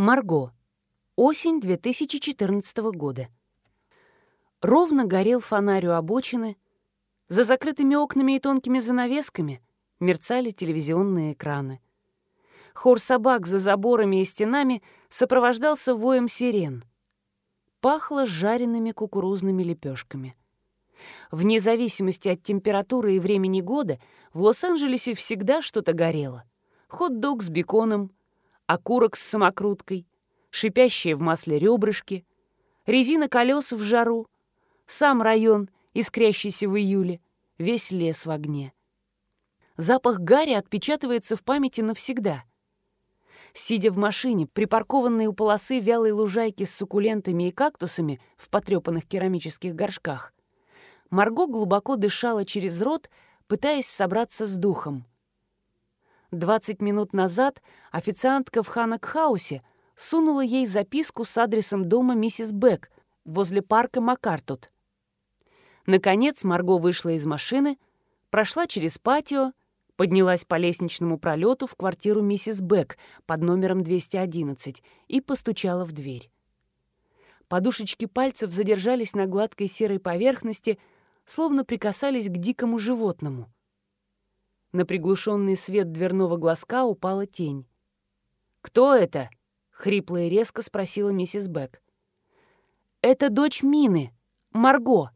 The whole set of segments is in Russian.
Марго. Осень 2014 года. Ровно горел фонарь у обочины. За закрытыми окнами и тонкими занавесками мерцали телевизионные экраны. Хор собак за заборами и стенами сопровождался воем сирен. Пахло жареными кукурузными лепешками. Вне зависимости от температуры и времени года в Лос-Анджелесе всегда что-то горело. Хот-дог с беконом, окурок с самокруткой, шипящие в масле ребрышки, резина колес в жару, сам район, искрящийся в июле, весь лес в огне. Запах гари отпечатывается в памяти навсегда. Сидя в машине, припаркованной у полосы вялой лужайки с суккулентами и кактусами в потрепанных керамических горшках, Марго глубоко дышала через рот, пытаясь собраться с духом. Двадцать минут назад официантка в Ханакхаусе сунула ей записку с адресом дома миссис Бек возле парка Макартут. Наконец Марго вышла из машины, прошла через патио, поднялась по лестничному пролету в квартиру миссис Бек под номером 211 и постучала в дверь. Подушечки пальцев задержались на гладкой серой поверхности, словно прикасались к дикому животному — на приглушенный свет дверного глазка упала тень. «Кто это?» — хрипло и резко спросила миссис Бек. «Это дочь Мины, Марго».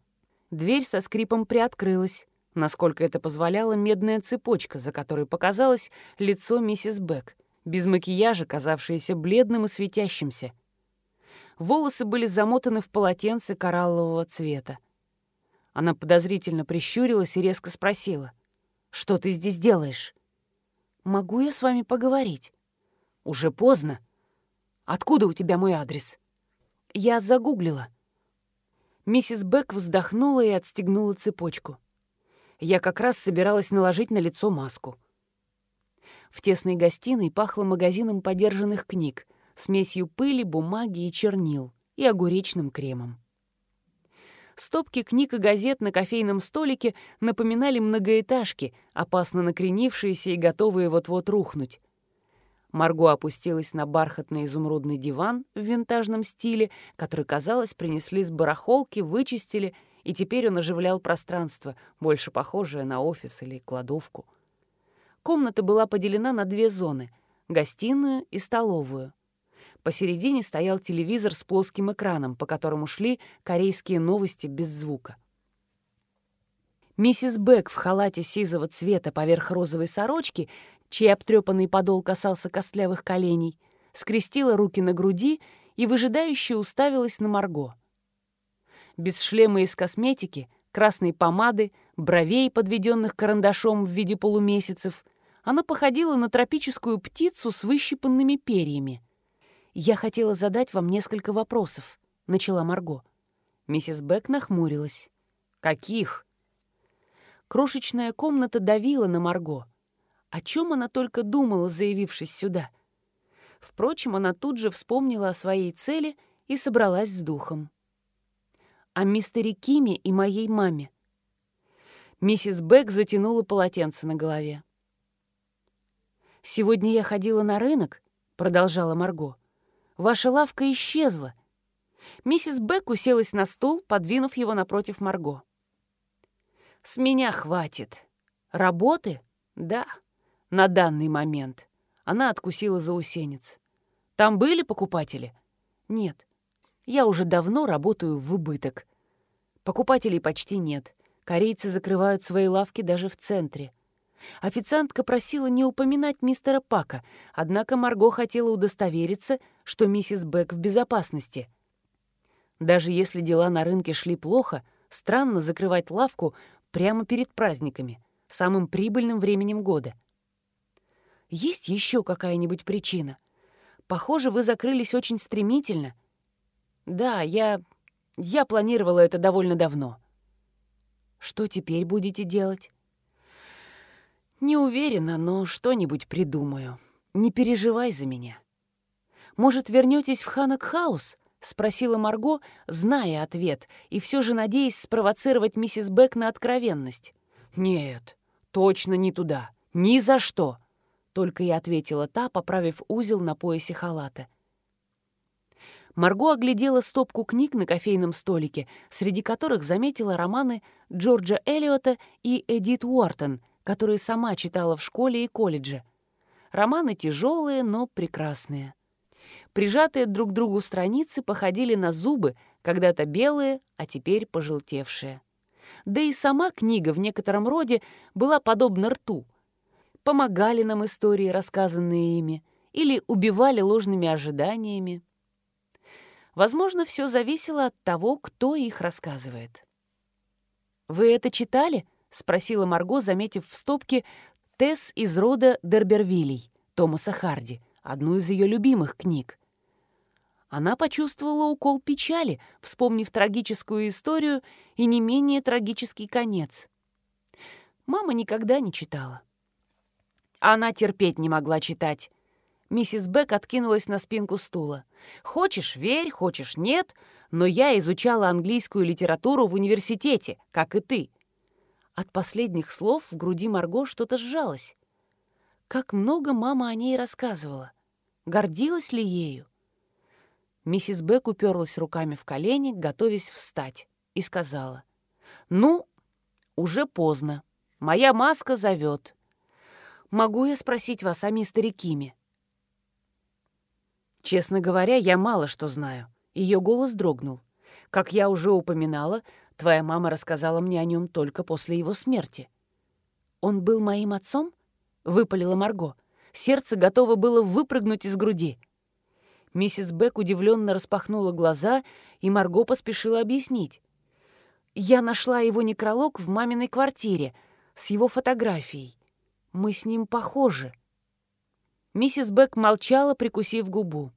Дверь со скрипом приоткрылась, насколько это позволяла медная цепочка, за которой показалось лицо миссис Бек, без макияжа, казавшееся бледным и светящимся. Волосы были замотаны в полотенце кораллового цвета. Она подозрительно прищурилась и резко спросила — что ты здесь делаешь?» «Могу я с вами поговорить?» «Уже поздно. Откуда у тебя мой адрес?» «Я загуглила». Миссис Бек вздохнула и отстегнула цепочку. Я как раз собиралась наложить на лицо маску. В тесной гостиной пахло магазином подержанных книг, смесью пыли, бумаги и чернил и огуречным кремом. Стопки книг и газет на кофейном столике напоминали многоэтажки, опасно накренившиеся и готовые вот-вот рухнуть. Марго опустилась на бархатный изумрудный диван в винтажном стиле, который, казалось, принесли с барахолки, вычистили, и теперь он оживлял пространство, больше похожее на офис или кладовку. Комната была поделена на две зоны — гостиную и столовую — Посередине стоял телевизор с плоским экраном, по которому шли корейские новости без звука. Миссис Бек в халате сизого цвета поверх розовой сорочки, чей обтрепанный подол касался костлявых коленей, скрестила руки на груди и выжидающе уставилась на Марго. Без шлема из косметики, красной помады, бровей, подведенных карандашом в виде полумесяцев, она походила на тропическую птицу с выщипанными перьями. «Я хотела задать вам несколько вопросов», — начала Марго. Миссис Бек нахмурилась. «Каких?» Крошечная комната давила на Марго. О чем она только думала, заявившись сюда? Впрочем, она тут же вспомнила о своей цели и собралась с духом. О мистере Киме и моей маме. Миссис Бек затянула полотенце на голове. «Сегодня я ходила на рынок», — продолжала Марго. Ваша лавка исчезла». Миссис Бек уселась на стул, подвинув его напротив Марго. «С меня хватит. Работы? Да, на данный момент». Она откусила заусенец. «Там были покупатели?» «Нет. Я уже давно работаю в убыток. Покупателей почти нет. Корейцы закрывают свои лавки даже в центре. Официантка просила не упоминать мистера Пака, однако Марго хотела удостовериться, что миссис Бек в безопасности. Даже если дела на рынке шли плохо, странно закрывать лавку прямо перед праздниками, самым прибыльным временем года. Есть еще какая-нибудь причина? Похоже, вы закрылись очень стремительно. Да, я... я планировала это довольно давно. Что теперь будете делать? «Не уверена, но что-нибудь придумаю. Не переживай за меня». «Может, вернетесь в Ханакхаус?» — спросила Марго, зная ответ, и все же надеясь спровоцировать миссис Бек на откровенность. «Нет, точно не туда. Ни за что!» — только и ответила та, поправив узел на поясе халата. Марго оглядела стопку книг на кофейном столике, среди которых заметила романы Джорджа Эллиота и Эдит Уортон, которые сама читала в школе и колледже. Романы тяжелые, но прекрасные. Прижатые друг к другу страницы походили на зубы, когда-то белые, а теперь пожелтевшие. Да и сама книга в некотором роде была подобна рту. Помогали нам истории, рассказанные ими, или убивали ложными ожиданиями. Возможно, все зависело от того, кто их рассказывает. «Вы это читали?» — спросила Марго, заметив в стопке «Тесс из рода Дербервилей» Томаса Харди, одну из ее любимых книг. Она почувствовала укол печали, вспомнив трагическую историю и не менее трагический конец. Мама никогда не читала. Она терпеть не могла читать. Миссис Бек откинулась на спинку стула. «Хочешь — верь, хочешь — нет, но я изучала английскую литературу в университете, как и ты». От последних слов в груди Марго что-то сжалось. Как много мама о ней рассказывала. Гордилась ли ею? Миссис Бек уперлась руками в колени, готовясь встать, и сказала. «Ну, уже поздно. Моя маска зовет. Могу я спросить вас о мистере Киме?» Честно говоря, я мало что знаю. Ее голос дрогнул. Как я уже упоминала, твоя мама рассказала мне о нем только после его смерти. «Он был моим отцом?» — выпалила Марго. Сердце готово было выпрыгнуть из груди. Миссис Бек удивленно распахнула глаза, и Марго поспешила объяснить. «Я нашла его некролог в маминой квартире с его фотографией. Мы с ним похожи». Миссис Бек молчала, прикусив губу.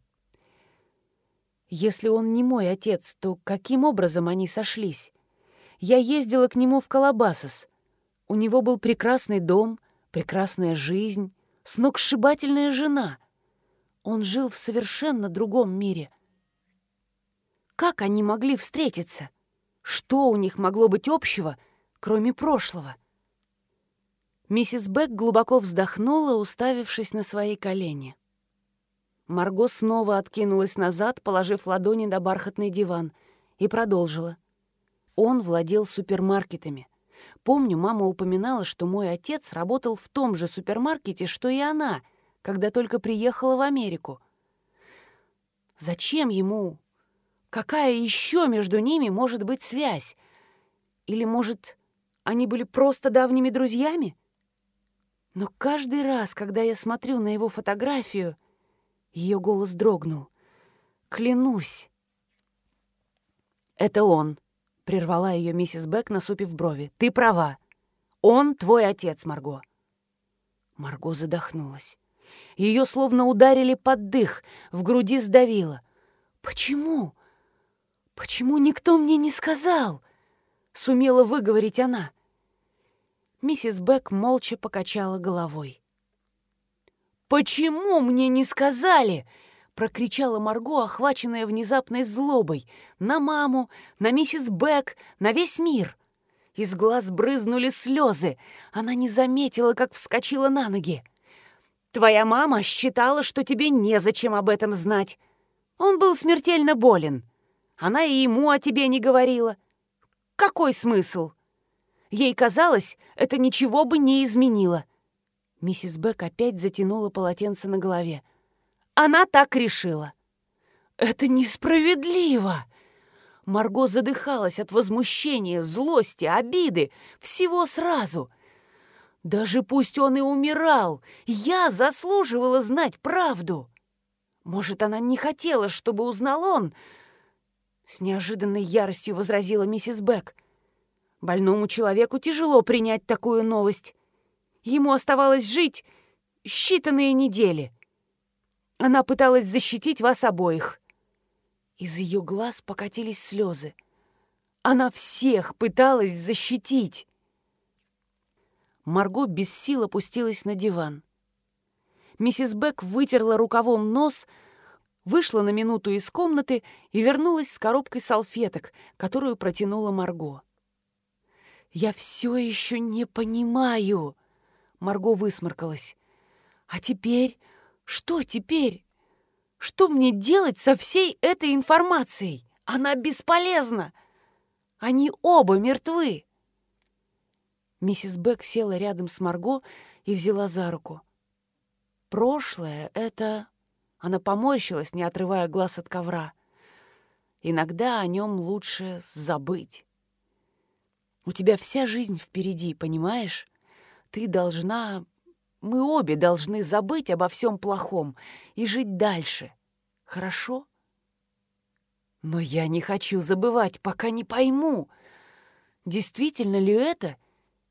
«Если он не мой отец, то каким образом они сошлись? Я ездила к нему в Колобасос. У него был прекрасный дом, прекрасная жизнь, сногсшибательная жена. Он жил в совершенно другом мире. Как они могли встретиться? Что у них могло быть общего, кроме прошлого?» Миссис Бек глубоко вздохнула, уставившись на свои колени. Марго снова откинулась назад, положив ладони на бархатный диван, и продолжила. Он владел супермаркетами. Помню, мама упоминала, что мой отец работал в том же супермаркете, что и она, когда только приехала в Америку. Зачем ему? Какая еще между ними может быть связь? Или, может, они были просто давними друзьями? Но каждый раз, когда я смотрю на его фотографию, ее голос дрогнул. Клянусь. Это он, прервала ее миссис Бек, насупив брови. Ты права. Он твой отец, Марго. Марго задохнулась. Ее словно ударили под дых, в груди сдавило. Почему? Почему никто мне не сказал? Сумела выговорить она. Миссис Бек молча покачала головой. «Почему мне не сказали?» — прокричала Марго, охваченная внезапной злобой. «На маму, на миссис Бек, на весь мир!» Из глаз брызнули слезы. Она не заметила, как вскочила на ноги. «Твоя мама считала, что тебе незачем об этом знать. Он был смертельно болен. Она и ему о тебе не говорила. Какой смысл?» Ей казалось, это ничего бы не изменило. Миссис Бек опять затянула полотенце на голове. Она так решила. «Это несправедливо!» Марго задыхалась от возмущения, злости, обиды, всего сразу. Даже пусть он и умирал, я заслуживала знать правду. Может, она не хотела, чтобы узнал он? С неожиданной яростью возразила миссис Бек — Больному человеку тяжело принять такую новость. Ему оставалось жить считанные недели. Она пыталась защитить вас обоих. Из ее глаз покатились слезы. Она всех пыталась защитить. Марго без сил опустилась на диван. Миссис Бек вытерла рукавом нос, вышла на минуту из комнаты и вернулась с коробкой салфеток, которую протянула Марго. «Я все еще не понимаю!» Марго высморкалась. «А теперь? Что теперь? Что мне делать со всей этой информацией? Она бесполезна. Они оба мертвы. Миссис Бек села рядом с Марго и взяла за руку. Прошлое — это... Она поморщилась, не отрывая глаз от ковра. Иногда о нем лучше забыть. У тебя вся жизнь впереди, понимаешь? Ты должна... Мы обе должны забыть обо всем плохом и жить дальше. Хорошо? Но я не хочу забывать, пока не пойму, действительно ли это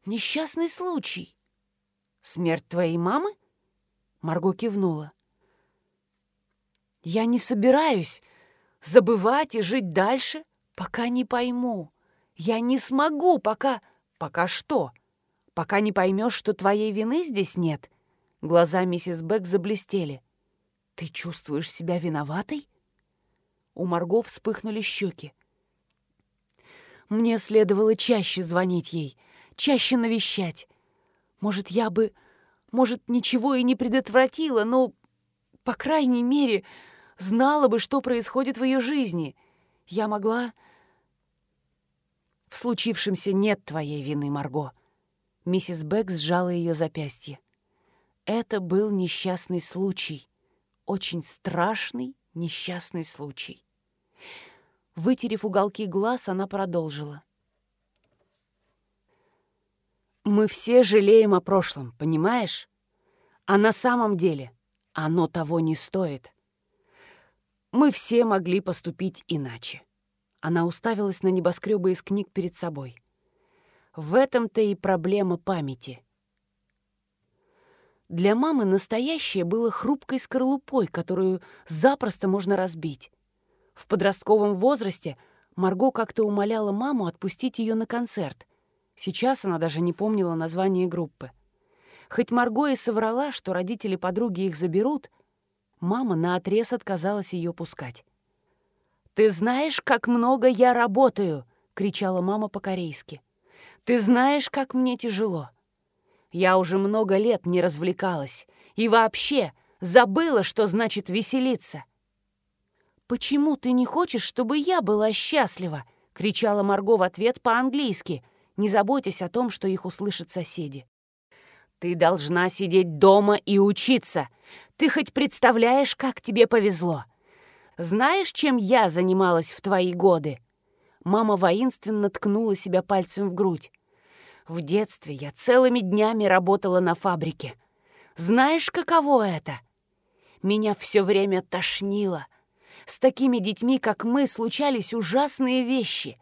несчастный случай. Смерть твоей мамы? Марго кивнула. Я не собираюсь забывать и жить дальше, пока не пойму. Я не смогу, пока... Пока что? Пока не поймешь, что твоей вины здесь нет? Глаза миссис Бек заблестели. Ты чувствуешь себя виноватой? У Марго вспыхнули щеки. Мне следовало чаще звонить ей, чаще навещать. Может, я бы... Может, ничего и не предотвратила, но, по крайней мере, знала бы, что происходит в ее жизни. Я могла... В случившемся нет твоей вины, Марго. Миссис Бек сжала ее запястье. Это был несчастный случай. Очень страшный несчастный случай. Вытерев уголки глаз, она продолжила. Мы все жалеем о прошлом, понимаешь? А на самом деле оно того не стоит. Мы все могли поступить иначе. Она уставилась на небоскребы из книг перед собой. В этом-то и проблема памяти. Для мамы настоящее было хрупкой скорлупой, которую запросто можно разбить. В подростковом возрасте Марго как-то умоляла маму отпустить ее на концерт. Сейчас она даже не помнила название группы. Хоть Марго и соврала, что родители подруги их заберут, мама наотрез отказалась ее пускать. «Ты знаешь, как много я работаю!» — кричала мама по-корейски. «Ты знаешь, как мне тяжело. Я уже много лет не развлекалась и вообще забыла, что значит веселиться. «Почему ты не хочешь, чтобы я была счастлива?» — кричала Марго в ответ по-английски, не заботясь о том, что их услышат соседи. «Ты должна сидеть дома и учиться. Ты хоть представляешь, как тебе повезло? Знаешь, чем я занималась в твои годы?» Мама воинственно ткнула себя пальцем в грудь. «В детстве я целыми днями работала на фабрике. Знаешь, каково это? Меня все время тошнило» С такими детьми, как мы, случались ужасные вещи.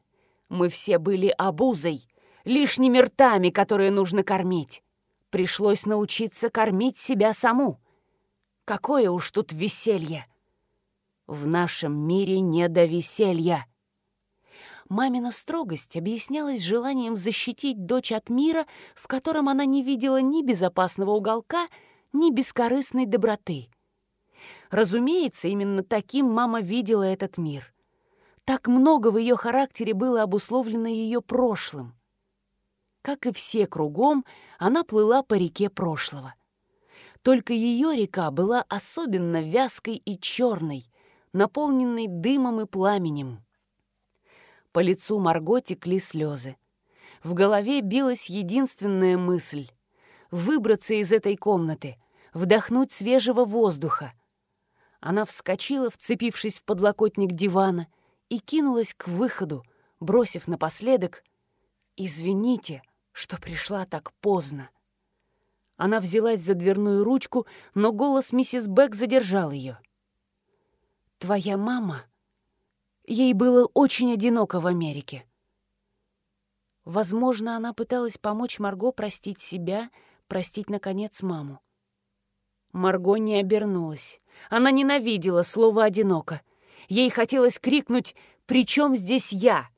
Мы все были обузой, лишними ртами, которые нужно кормить. Пришлось научиться кормить себя саму. Какое уж тут веселье! В нашем мире не до веселья. Мамина строгость объяснялась желанием защитить дочь от мира, в котором она не видела ни безопасного уголка, ни бескорыстной доброты. Разумеется, именно таким мама видела этот мир. Так много в ее характере было обусловлено ее прошлым. Как и все кругом, она плыла по реке прошлого. Только ее река была особенно вязкой и черной, наполненной дымом и пламенем. По лицу Марго текли слезы. В голове билась единственная мысль — выбраться из этой комнаты, вдохнуть свежего воздуха — она вскочила, вцепившись в подлокотник дивана, и кинулась к выходу, бросив напоследок «Извините, что пришла так поздно». Она взялась за дверную ручку, но голос миссис Бек задержал ее. «Твоя мама...» Ей было очень одиноко в Америке. Возможно, она пыталась помочь Марго простить себя, простить, наконец, маму. Марго не обернулась. Она ненавидела слово «одиноко». Ей хотелось крикнуть «При чем здесь я?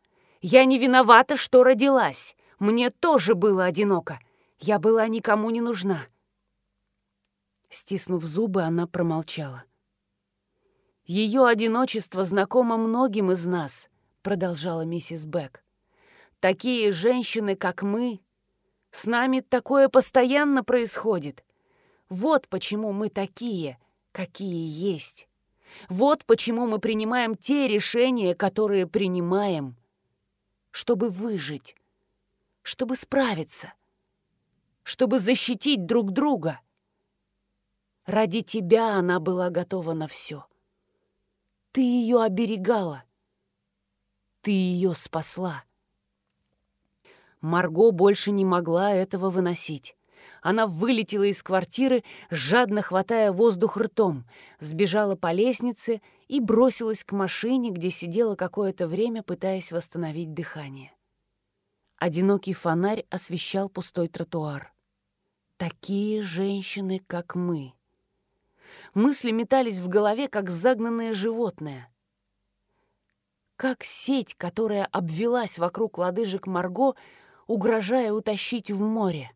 Я не виновата, что родилась. Мне тоже было одиноко. Я была никому не нужна». Стиснув зубы, она промолчала. «Ее одиночество знакомо многим из нас», — продолжала миссис Бек. «Такие женщины, как мы, с нами такое постоянно происходит. Вот почему мы такие, какие есть. Вот почему мы принимаем те решения, которые принимаем, чтобы выжить, чтобы справиться, чтобы защитить друг друга. Ради тебя она была готова на все. Ты ее оберегала. Ты ее спасла. Марго больше не могла этого выносить. Она вылетела из квартиры, жадно хватая воздух ртом, сбежала по лестнице и бросилась к машине, где сидела какое-то время, пытаясь восстановить дыхание. Одинокий фонарь освещал пустой тротуар. Такие женщины, как мы. Мысли метались в голове, как загнанное животное. Как сеть, которая обвелась вокруг лодыжек Марго, угрожая утащить в море.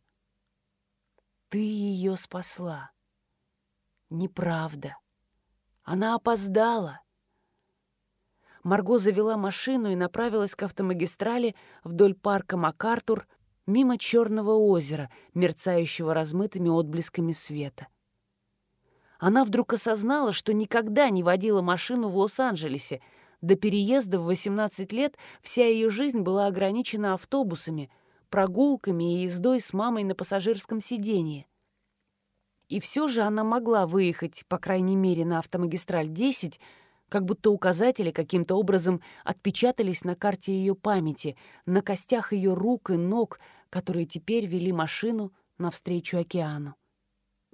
Ты ее спасла. Неправда. Она опоздала. Марго завела машину и направилась к автомагистрали вдоль парка МакАртур мимо Черного озера, мерцающего размытыми отблесками света. Она вдруг осознала, что никогда не водила машину в Лос-Анджелесе. До переезда в 18 лет вся ее жизнь была ограничена автобусами, прогулками и ездой с мамой на пассажирском сиденье. И все же она могла выехать, по крайней мере, на автомагистраль 10, как будто указатели каким-то образом отпечатались на карте ее памяти, на костях ее рук и ног, которые теперь вели машину навстречу океану.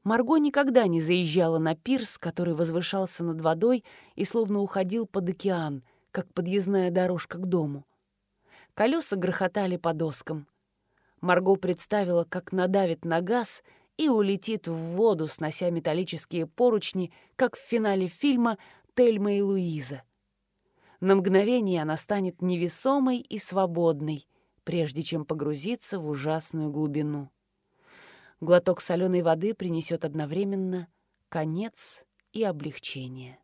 Марго никогда не заезжала на пирс, который возвышался над водой и словно уходил под океан, как подъездная дорожка к дому. Колеса грохотали по доскам. Марго представила, как надавит на газ и улетит в воду, снося металлические поручни, как в финале фильма «Тельма и Луиза». На мгновение она станет невесомой и свободной, прежде чем погрузиться в ужасную глубину. Глоток соленой воды принесет одновременно конец и облегчение.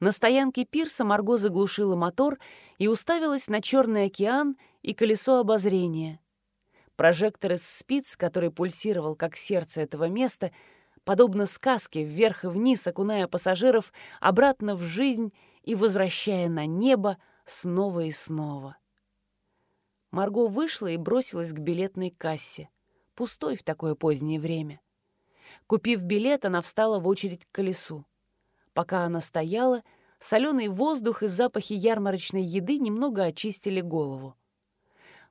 На стоянке пирса Марго заглушила мотор и уставилась на Черный океан и колесо обозрения. Прожектор из спиц, который пульсировал как сердце этого места, подобно сказке вверх и вниз, окуная пассажиров обратно в жизнь и возвращая на небо снова и снова. Марго вышла и бросилась к билетной кассе пустой в такое позднее время. Купив билет, она встала в очередь к колесу. Пока она стояла, соленый воздух и запахи ярмарочной еды немного очистили голову.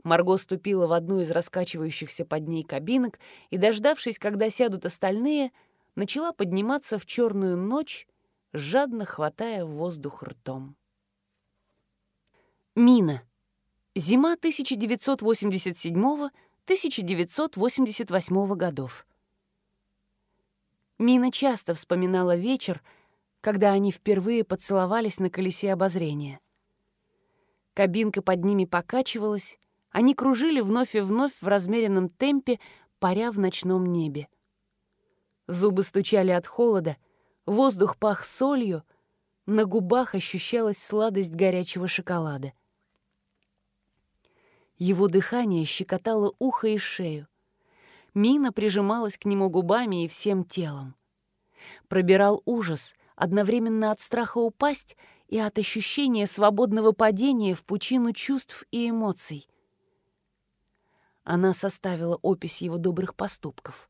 Марго ступила в одну из раскачивающихся под ней кабинок и, дождавшись, когда сядут остальные, начала подниматься в черную ночь, жадно хватая воздух ртом. Мина. Зима 1987 1988 годов. Мина часто вспоминала вечер, когда они впервые поцеловались на колесе обозрения. Кабинка под ними покачивалась, они кружили вновь и вновь в размеренном темпе, паря в ночном небе. Зубы стучали от холода, воздух пах солью, на губах ощущалась сладость горячего шоколада. Его дыхание щекотало ухо и шею. Мина прижималась к нему губами и всем телом. Пробирал ужас, одновременно от страха упасть и от ощущения свободного падения в пучину чувств и эмоций. Она составила опись его добрых поступков.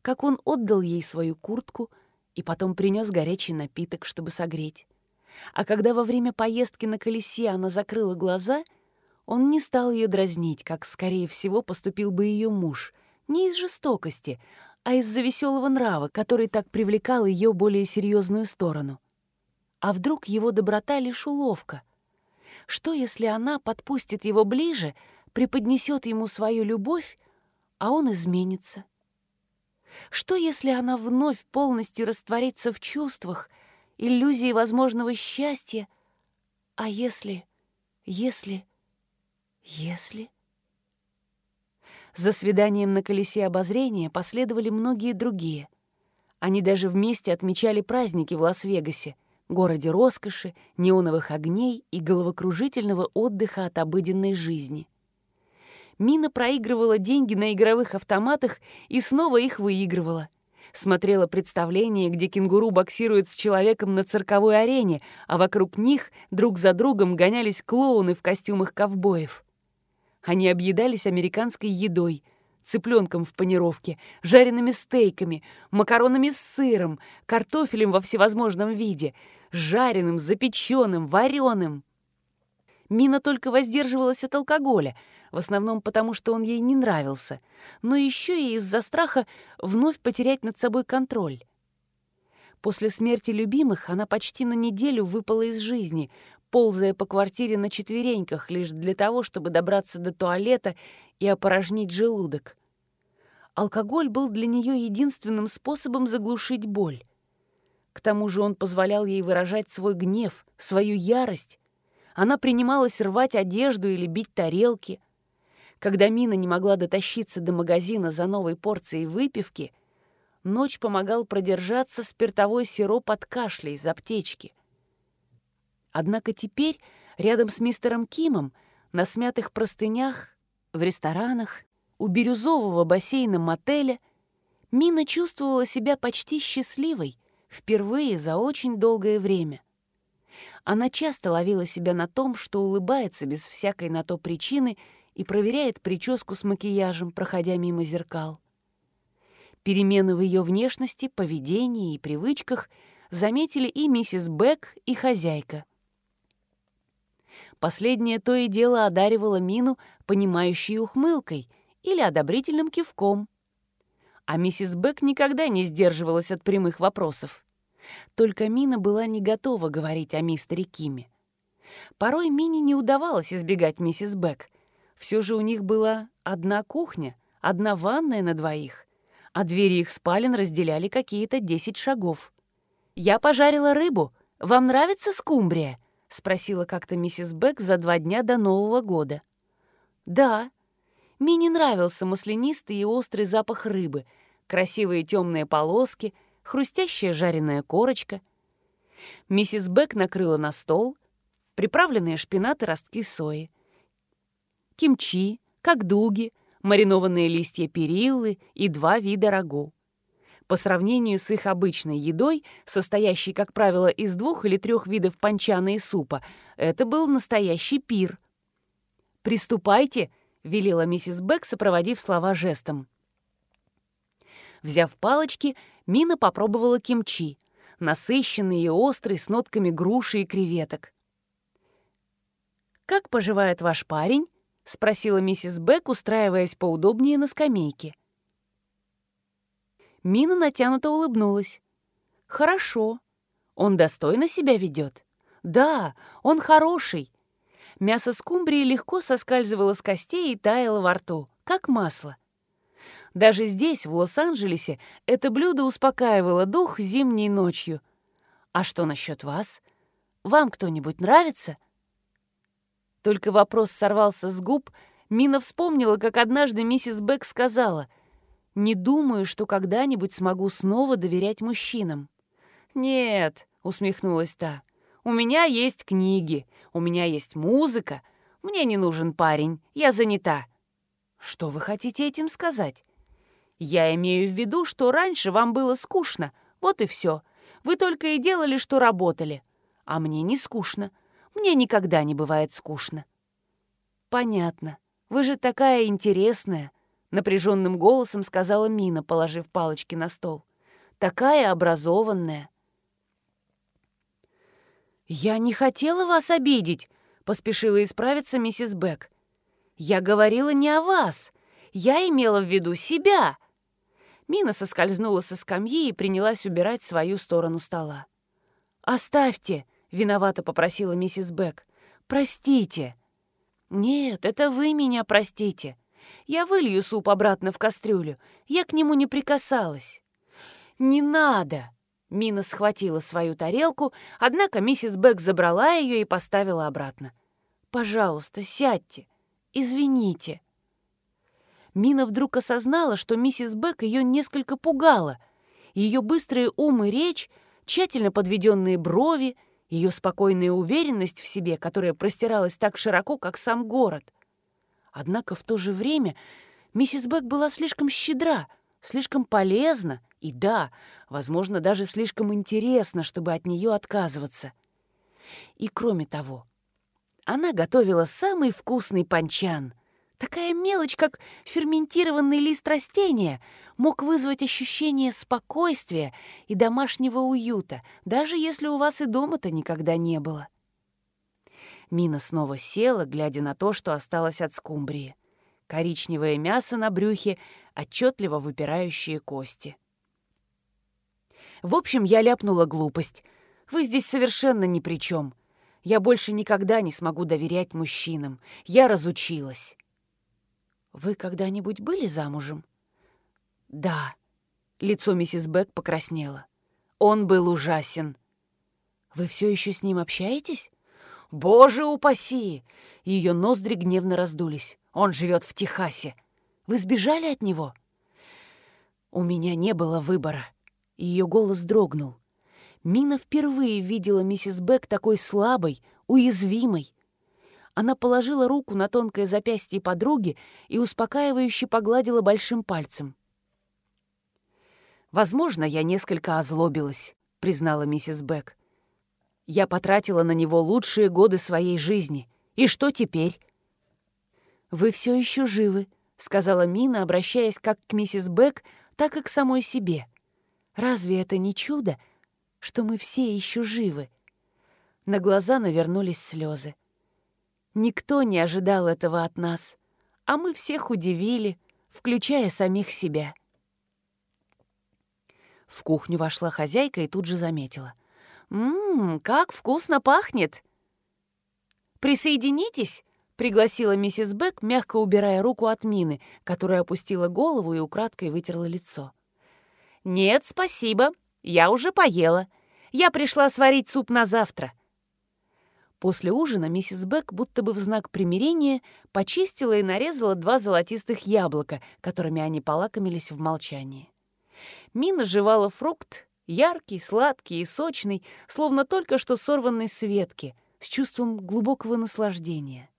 Как он отдал ей свою куртку и потом принес горячий напиток, чтобы согреть. А когда во время поездки на колесе она закрыла глаза — он не стал ее дразнить, как, скорее всего, поступил бы ее муж, не из жестокости, а из-за веселого нрава, который так привлекал ее более серьезную сторону. А вдруг его доброта лишь уловка? Что, если она подпустит его ближе, преподнесет ему свою любовь, а он изменится? Что, если она вновь полностью растворится в чувствах, иллюзии возможного счастья? А если... если... Если... За свиданием на колесе обозрения последовали многие другие. Они даже вместе отмечали праздники в Лас-Вегасе, городе роскоши, неоновых огней и головокружительного отдыха от обыденной жизни. Мина проигрывала деньги на игровых автоматах и снова их выигрывала. смотрела представление, где кенгуру боксирует с человеком на цирковой арене, а вокруг них друг за другом гонялись клоуны в костюмах ковбоев. Они объедались американской едой, цыпленком в панировке, жареными стейками, макаронами с сыром, картофелем во всевозможном виде, жареным, запеченным, вареным. Мина только воздерживалась от алкоголя, в основном потому, что он ей не нравился, но еще и из-за страха вновь потерять над собой контроль. После смерти любимых она почти на неделю выпала из жизни, ползая по квартире на четвереньках лишь для того, чтобы добраться до туалета и опорожнить желудок. Алкоголь был для нее единственным способом заглушить боль. К тому же он позволял ей выражать свой гнев, свою ярость. Она принималась рвать одежду или бить тарелки. Когда Мина не могла дотащиться до магазина за новой порцией выпивки, ночь помогал продержаться спиртовой сироп от кашля из аптечки — Однако теперь рядом с мистером Кимом на смятых простынях, в ресторанах, у бирюзового бассейна мотеля Мина чувствовала себя почти счастливой впервые за очень долгое время. Она часто ловила себя на том, что улыбается без всякой на то причины и проверяет прическу с макияжем, проходя мимо зеркал. Перемены в ее внешности, поведении и привычках заметили и миссис Бек, и хозяйка — Последнее то и дело одаривало Мину понимающей ухмылкой или одобрительным кивком. А миссис Бек никогда не сдерживалась от прямых вопросов. Только Мина была не готова говорить о мистере Киме. Порой Мине не удавалось избегать миссис Бек. Все же у них была одна кухня, одна ванная на двоих, а двери их спален разделяли какие-то десять шагов. «Я пожарила рыбу. Вам нравится скумбрия?» — спросила как-то миссис Бек за два дня до Нового года. «Да». Мине нравился маслянистый и острый запах рыбы, красивые темные полоски, хрустящая жареная корочка. Миссис Бек накрыла на стол приправленные шпинат и ростки сои, кимчи, кокдуги, маринованные листья периллы и два вида рагу. По сравнению с их обычной едой, состоящей, как правило, из двух или трех видов панчана и супа, это был настоящий пир. «Приступайте», — велела миссис Бек, сопроводив слова жестом. Взяв палочки, Мина попробовала кимчи, насыщенный и острый, с нотками груши и креветок. «Как поживает ваш парень?» — спросила миссис Бек, устраиваясь поудобнее на скамейке. Мина натянуто улыбнулась. «Хорошо. Он достойно себя ведет. Да, он хороший». Мясо скумбрии легко соскальзывало с костей и таяло во рту, как масло. Даже здесь, в Лос-Анджелесе, это блюдо успокаивало дух зимней ночью. «А что насчет вас? Вам кто-нибудь нравится?» Только вопрос сорвался с губ, Мина вспомнила, как однажды миссис Бек сказала — не думаю, что когда-нибудь смогу снова доверять мужчинам. «Нет», — усмехнулась та, — «у меня есть книги, у меня есть музыка. Мне не нужен парень, я занята». «Что вы хотите этим сказать?» «Я имею в виду, что раньше вам было скучно, вот и все. Вы только и делали, что работали. А мне не скучно. Мне никогда не бывает скучно». «Понятно. Вы же такая интересная напряженным голосом сказала Мина, положив палочки на стол. Такая образованная. «Я не хотела вас обидеть», — поспешила исправиться миссис Бек. «Я говорила не о вас. Я имела в виду себя». Мина соскользнула со скамьи и принялась убирать свою сторону стола. «Оставьте», — виновато попросила миссис Бек. «Простите». «Нет, это вы меня простите. Я вылью суп обратно в кастрюлю. Я к нему не прикасалась». «Не надо!» Мина схватила свою тарелку, однако миссис Бек забрала ее и поставила обратно. «Пожалуйста, сядьте. Извините». Мина вдруг осознала, что миссис Бек ее несколько пугала. Ее быстрый ум и речь, тщательно подведенные брови, ее спокойная уверенность в себе, которая простиралась так широко, как сам город — Однако в то же время миссис Бек была слишком щедра, слишком полезна И да, возможно, даже слишком интересно, чтобы от нее отказываться. И кроме того, она готовила самый вкусный панчан. Такая мелочь, как ферментированный лист растения, мог вызвать ощущение спокойствия и домашнего уюта, даже если у вас и дома-то никогда не было. Мина снова села, глядя на то, что осталось от скумбрии. Коричневое мясо на брюхе, отчетливо выпирающие кости. В общем, я ляпнула глупость. Вы здесь совершенно ни при чем. Я больше никогда не смогу доверять мужчинам. Я разучилась. Вы когда-нибудь были замужем? Да. Лицо миссис Бек покраснело. Он был ужасен. Вы все еще с ним общаетесь? Боже упаси! Ее ноздри гневно раздулись. Он живет в Техасе. Вы сбежали от него? У меня не было выбора. Ее голос дрогнул. Мина впервые видела миссис Бек такой слабой, уязвимой. Она положила руку на тонкое запястье подруги и успокаивающе погладила большим пальцем. «Возможно, я несколько озлобилась», — признала миссис Бек. «Я потратила на него лучшие годы своей жизни. И что теперь?» «Вы все еще живы», — сказала Мина, обращаясь как к миссис Бек, так и к самой себе. «Разве это не чудо, что мы все еще живы?» На глаза навернулись слезы. Никто не ожидал этого от нас, а мы всех удивили, включая самих себя. В кухню вошла хозяйка и тут же заметила. «Ммм, как вкусно пахнет!» «Присоединитесь!» — пригласила миссис Бек, мягко убирая руку от Мины, которая опустила голову и украдкой вытерла лицо. «Нет, спасибо. Я уже поела. Я пришла сварить суп на завтра». После ужина миссис Бек, будто бы в знак примирения, почистила и нарезала два золотистых яблока, которыми они полакомились в молчании. Мина жевала фрукт, яркий, сладкий и сочный, словно только что сорванный с ветки, с чувством глубокого наслаждения.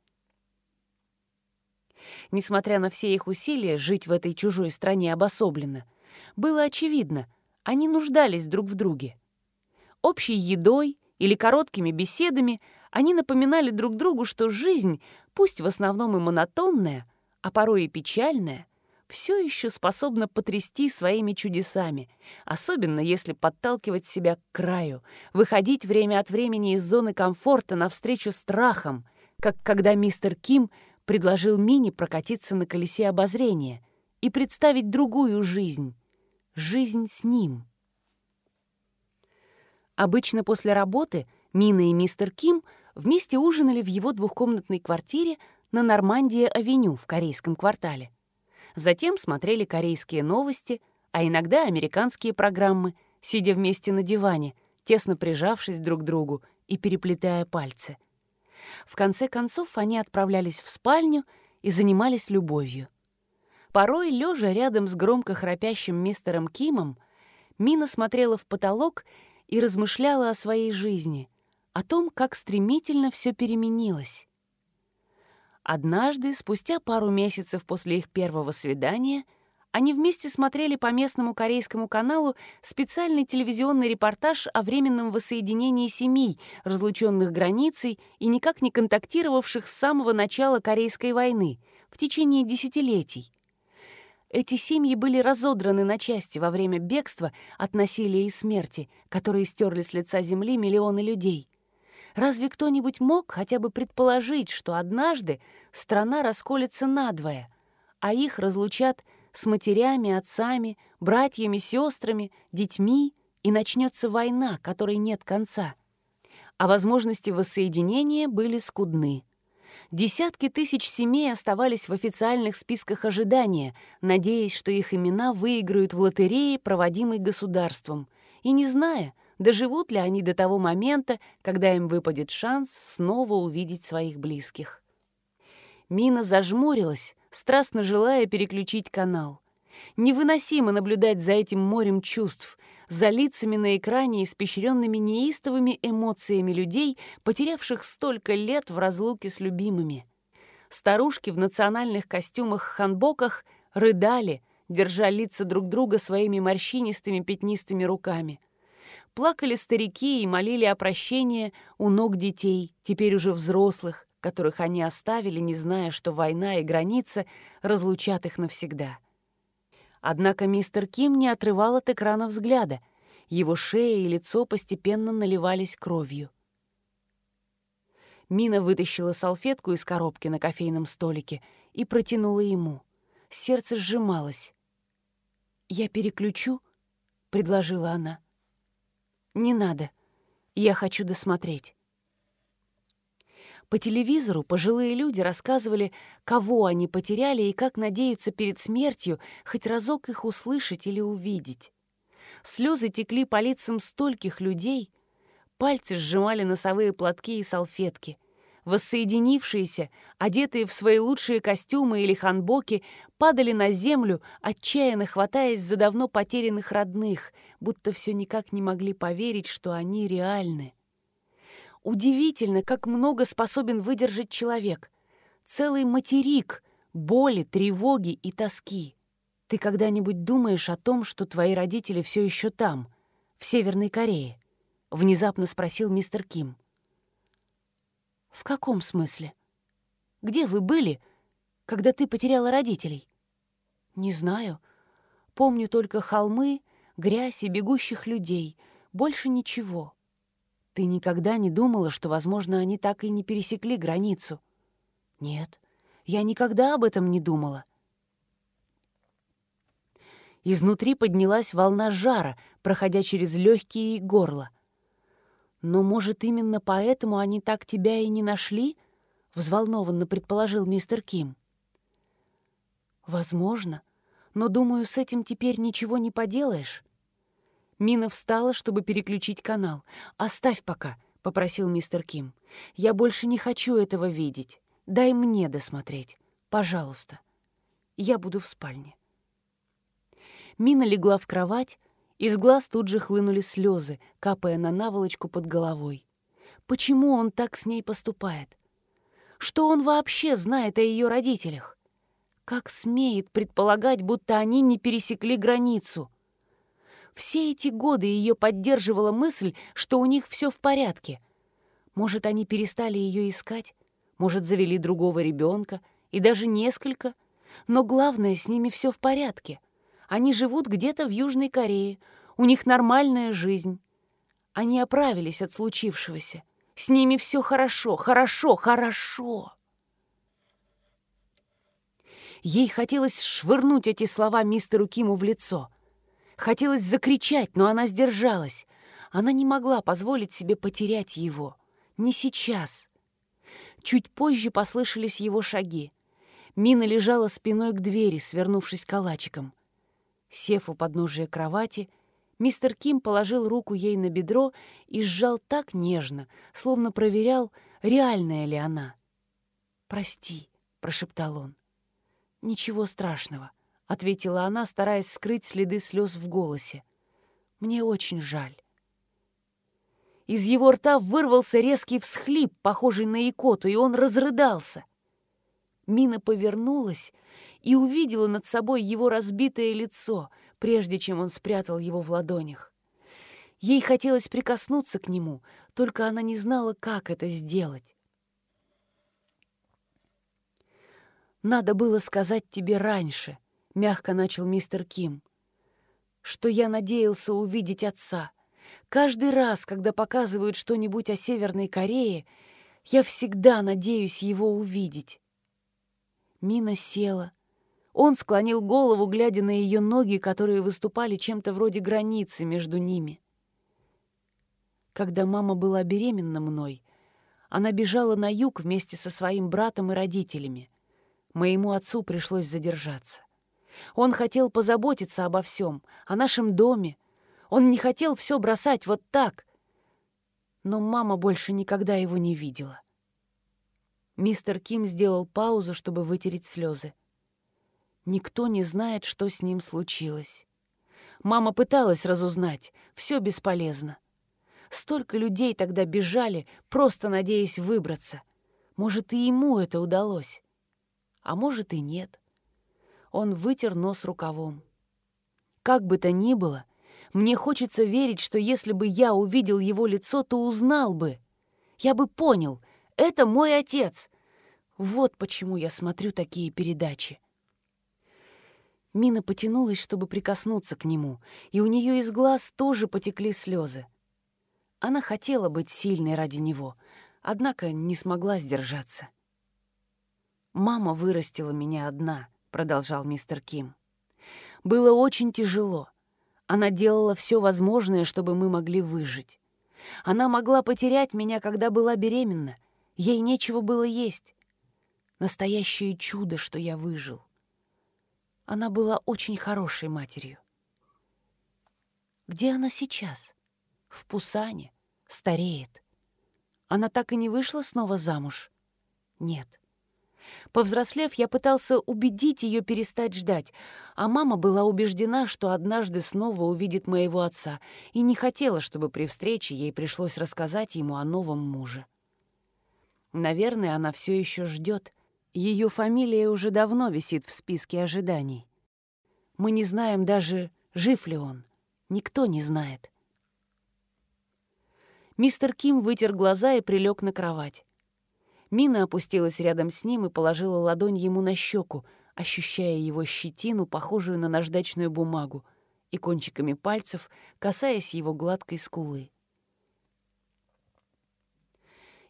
Несмотря на все их усилия жить в этой чужой стране обособленно, было очевидно, они нуждались друг в друге. Общей едой или короткими беседами они напоминали друг другу, что жизнь, пусть в основном и монотонная, а порой и печальная, все еще способна потрясти своими чудесами, особенно если подталкивать себя к краю, выходить время от времени из зоны комфорта навстречу страхам, как когда мистер Ким предложил Мини прокатиться на колесе обозрения и представить другую жизнь, жизнь с ним. Обычно после работы Мина и мистер Ким – вместе ужинали в его двухкомнатной квартире на Нормандия-авеню в корейском квартале. Затем смотрели корейские новости, а иногда американские программы, сидя вместе на диване, тесно прижавшись друг к другу и переплетая пальцы. В конце концов они отправлялись в спальню и занимались любовью. Порой, лежа рядом с громко храпящим мистером Кимом, Мина смотрела в потолок и размышляла о своей жизни — о том, как стремительно все переменилось. Однажды, спустя пару месяцев после их первого свидания, они вместе смотрели по местному корейскому каналу специальный телевизионный репортаж о временном воссоединении семей, разлученных границей и никак не контактировавших с самого начала Корейской войны в течение десятилетий. Эти семьи были разодраны на части во время бегства от насилия и смерти, которые стерли с лица земли миллионы людей. Разве кто-нибудь мог хотя бы предположить, что однажды страна расколется надвое, а их разлучат с матерями, отцами, братьями, сестрами, детьми, и начнется война, которой нет конца? А возможности воссоединения были скудны. Десятки тысяч семей оставались в официальных списках ожидания, надеясь, что их имена выиграют в лотерее, проводимой государством, и не зная, доживут ли они до того момента, когда им выпадет шанс снова увидеть своих близких. Мина зажмурилась, страстно желая переключить канал. Невыносимо наблюдать за этим морем чувств, за лицами на экране, испещренными неистовыми эмоциями людей, потерявших столько лет в разлуке с любимыми. Старушки в национальных костюмах-ханбоках рыдали, держа лица друг друга своими морщинистыми пятнистыми руками. Плакали старики и молили о прощении у ног детей, теперь уже взрослых, которых они оставили, не зная, что война и граница разлучат их навсегда. Однако мистер Ким не отрывал от экрана взгляда. Его шея и лицо постепенно наливались кровью. Мина вытащила салфетку из коробки на кофейном столике и протянула ему. Сердце сжималось. «Я переключу?» — предложила она. «Не надо. Я хочу досмотреть». По телевизору пожилые люди рассказывали, кого они потеряли и как надеются перед смертью хоть разок их услышать или увидеть. Слезы текли по лицам стольких людей, пальцы сжимали носовые платки и салфетки. Воссоединившиеся, одетые в свои лучшие костюмы или ханбоки, падали на землю, отчаянно хватаясь за давно потерянных родных, будто все никак не могли поверить, что они реальны. Удивительно, как много способен выдержать человек. Целый материк боли, тревоги и тоски. Ты когда-нибудь думаешь о том, что твои родители все еще там, в Северной Корее? Внезапно спросил мистер Ким. В каком смысле? Где вы были, когда ты потеряла родителей? Не знаю. Помню только холмы, грязь и бегущих людей. Больше ничего. Ты никогда не думала, что, возможно, они так и не пересекли границу? Нет, я никогда об этом не думала. Изнутри поднялась волна жара, проходя через легкие и горло. Но, может, именно поэтому они так тебя и не нашли? Взволнованно предположил мистер Ким. Возможно, но, думаю, с этим теперь ничего не поделаешь. Мина встала, чтобы переключить канал. «Оставь пока», — попросил мистер Ким. «Я больше не хочу этого видеть. Дай мне досмотреть. Пожалуйста. Я буду в спальне». Мина легла в кровать, из глаз тут же хлынули слезы, капая на наволочку под головой. Почему он так с ней поступает? Что он вообще знает о ее родителях? Как смеет предполагать, будто они не пересекли границу? Все эти годы ее поддерживала мысль, что у них все в порядке. Может, они перестали ее искать, может, завели другого ребенка и даже несколько. Но главное, с ними все в порядке. Они живут где-то в Южной Корее, у них нормальная жизнь. Они оправились от случившегося. С ними все хорошо, хорошо, хорошо. Ей хотелось швырнуть эти слова мистеру Киму в лицо. Хотелось закричать, но она сдержалась. Она не могла позволить себе потерять его. Не сейчас. Чуть позже послышались его шаги. Мина лежала спиной к двери, свернувшись калачиком. Сев у подножия кровати, мистер Ким положил руку ей на бедро и сжал так нежно, словно проверял, реальная ли она. «Прости», — прошептал он. «Ничего страшного. — ответила она, стараясь скрыть следы слез в голосе. «Мне очень жаль». Из его рта вырвался резкий всхлип, похожий на икоту, и он разрыдался. Мина повернулась и увидела над собой его разбитое лицо, прежде чем он спрятал его в ладонях. Ей хотелось прикоснуться к нему, только она не знала, как это сделать. «Надо было сказать тебе раньше», — мягко начал мистер Ким, «что я надеялся увидеть отца. Каждый раз, когда показывают что-нибудь о Северной Корее, я всегда надеюсь его увидеть». Мина села. Он склонил голову, глядя на ее ноги, которые выступали чем-то вроде границы между ними. Когда мама была беременна мной, она бежала на юг вместе со своим братом и родителями. Моему отцу пришлось задержаться. Он хотел позаботиться обо всем, о нашем доме. Он не хотел все бросать вот так. Но мама больше никогда его не видела. Мистер Ким сделал паузу, чтобы вытереть слезы. Никто не знает, что с ним случилось. Мама пыталась разузнать, все бесполезно. Столько людей тогда бежали, просто надеясь выбраться. Может, и ему это удалось. А может, и нет. Он вытер нос рукавом. Как бы то ни было, мне хочется верить, что если бы я увидел его лицо, то узнал бы. Я бы понял, это мой отец. Вот почему я смотрю такие передачи. Мина потянулась, чтобы прикоснуться к нему, и у нее из глаз тоже потекли слезы. Она хотела быть сильной ради него, однако не смогла сдержаться. «Мама вырастила меня одна», — продолжал мистер Ким. «Было очень тяжело. Она делала все возможное, чтобы мы могли выжить. Она могла потерять меня, когда была беременна. Ей нечего было есть. Настоящее чудо, что я выжил. Она была очень хорошей матерью. Где она сейчас? В Пусане. Стареет. Она так и не вышла снова замуж? Нет. Повзрослев, я пытался убедить ее перестать ждать, а мама была убеждена, что однажды снова увидит моего отца, и не хотела, чтобы при встрече ей пришлось рассказать ему о новом муже. Наверное, она все еще ждет, ее фамилия уже давно висит в списке ожиданий. Мы не знаем даже, жив ли он. Никто не знает. Мистер Ким вытер глаза и прилег на кровать. Мина опустилась рядом с ним и положила ладонь ему на щеку, ощущая его щетину, похожую на наждачную бумагу, и кончиками пальцев касаясь его гладкой скулы.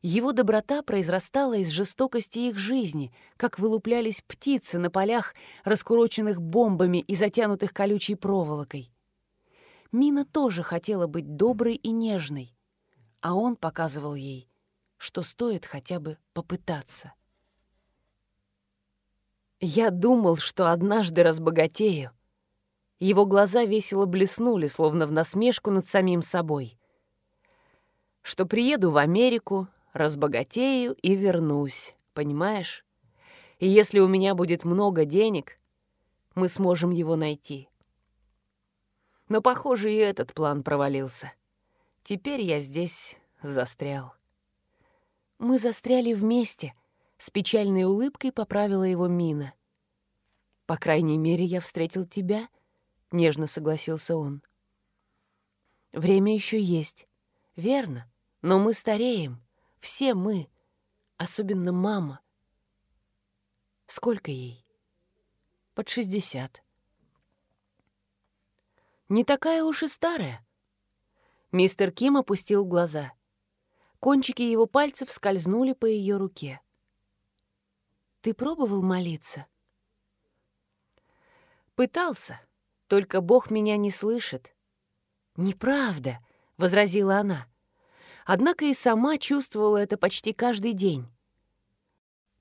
Его доброта произрастала из жестокости их жизни, как вылуплялись птицы на полях, раскуроченных бомбами и затянутых колючей проволокой. Мина тоже хотела быть доброй и нежной, а он показывал ей, что стоит хотя бы попытаться. «Я думал, что однажды разбогатею». Его глаза весело блеснули, словно в насмешку над самим собой. «Что приеду в Америку, разбогатею и вернусь, понимаешь? И если у меня будет много денег, мы сможем его найти. Но, похоже, и этот план провалился. Теперь я здесь застрял. Мы застряли вместе, с печальной улыбкой поправила его Мина. По крайней мере, я встретил тебя, нежно согласился он. Время еще есть. Верно, но мы стареем. Все мы, особенно мама. Сколько ей? Под шестьдесят. Не такая уж и старая. Мистер Ким опустил глаза. Кончики его пальцев скользнули по ее руке. «Ты пробовал молиться?» «Пытался, только Бог меня не слышит». «Неправда», — возразила она однако и сама чувствовала это почти каждый день.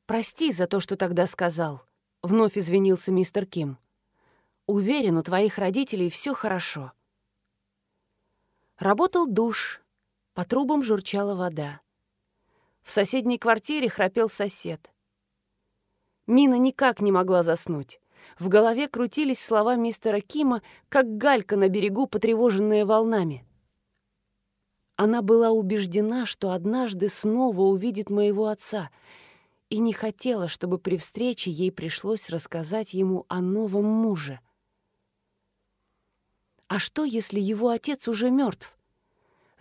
«Прости за то, что тогда сказал», — вновь извинился мистер Ким. «Уверен, у твоих родителей все хорошо». Работал душ, по трубам журчала вода. В соседней квартире храпел сосед. Мина никак не могла заснуть. В голове крутились слова мистера Кима, как галька на берегу, потревоженная волнами. Она была убеждена, что однажды снова увидит моего отца, и не хотела, чтобы при встрече ей пришлось рассказать ему о новом муже. А что, если его отец уже мертв?